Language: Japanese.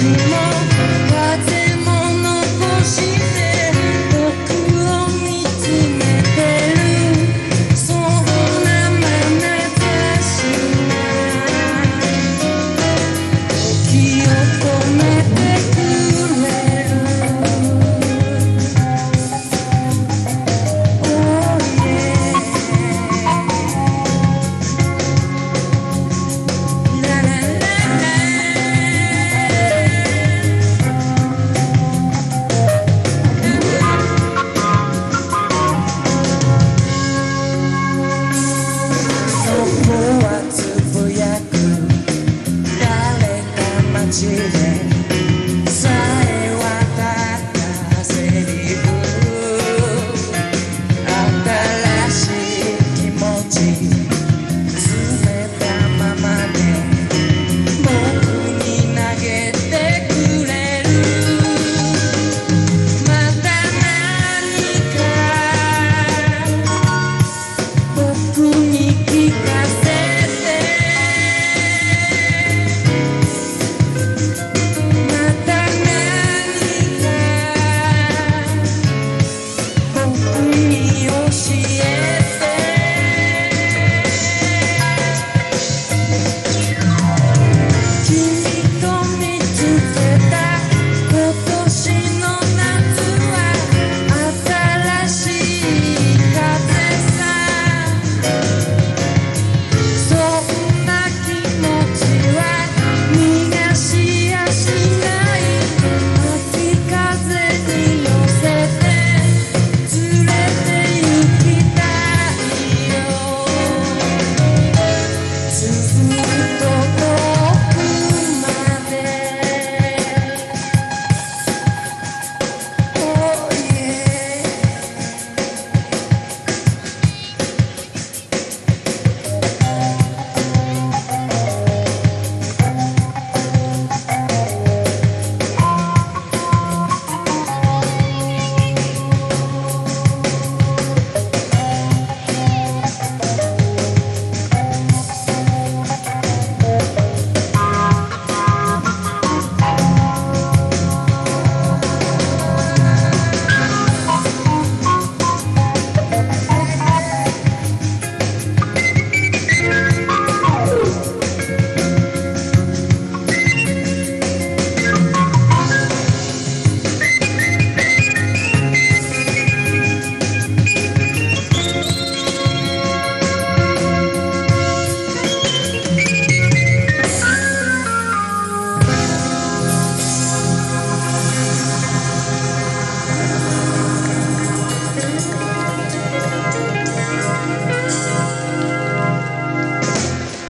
tonight Thank you.